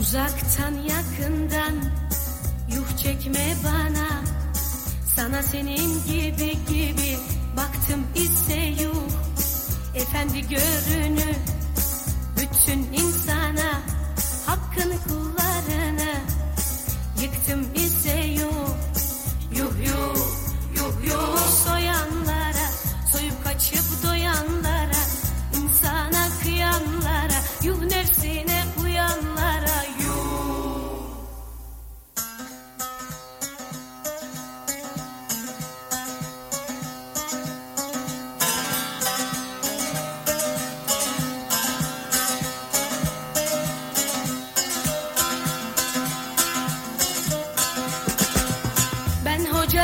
Uzaktan yakından yuh çekme bana. Sana senin gibi gibi baktım ise yuh. Efendi görünür bütün insana Hakkını kullarını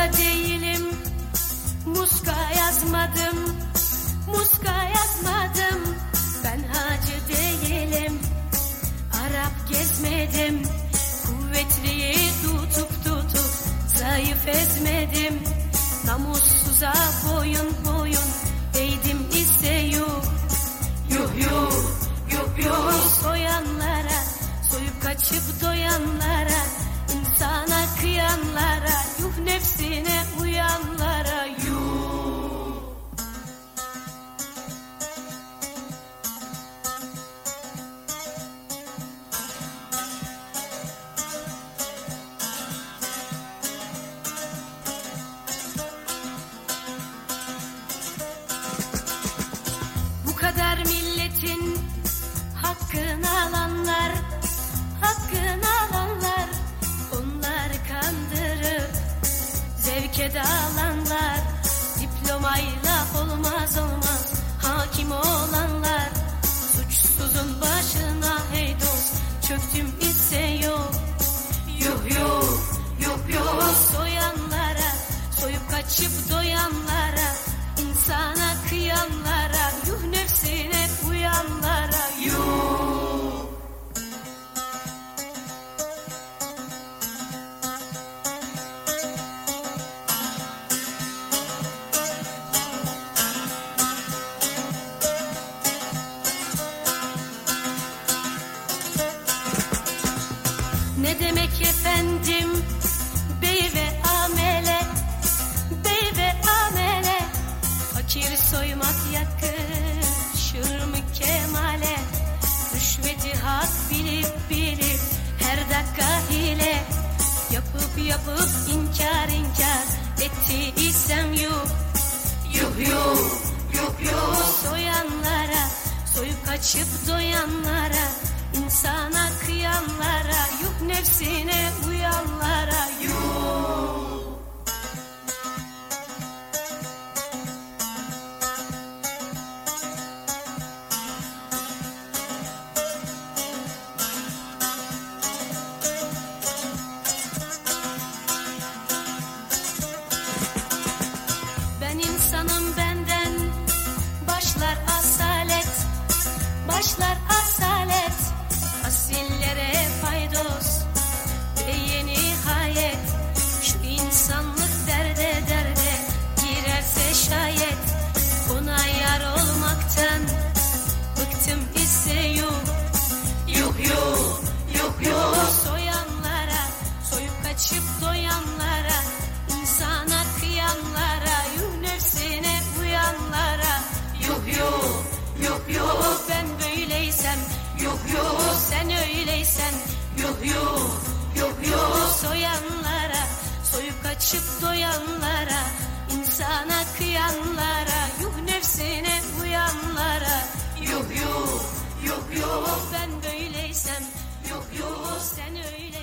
Hoca değilim, muska yazmadım, muska yazmadım. Ben hacı değilim, Arap gezmedim, kuvvetliyi tutup tutup zayıf ezmedim. Namussuza boyun bahçede alan Ne demek efendim? Bey ve amele bey ve amele. Fakir soymak yakışır mı kemale? Rüşveti hak bilip bilip her dakika hile. Yapıp yapıp inkar inkar etti isem yuh. Yuh yuh yuh yuh. Soyanlara soyup kaçıp doyanlara yuh nefsine uyanlara yuh Ben insanım benden. Başlar asalet. Başlar asalet açıp doyanlara insana kıyanlara yuh nefsine uyanlara. Yuh yuh yuh yuh ben böyleysem yuh yuh sen öyle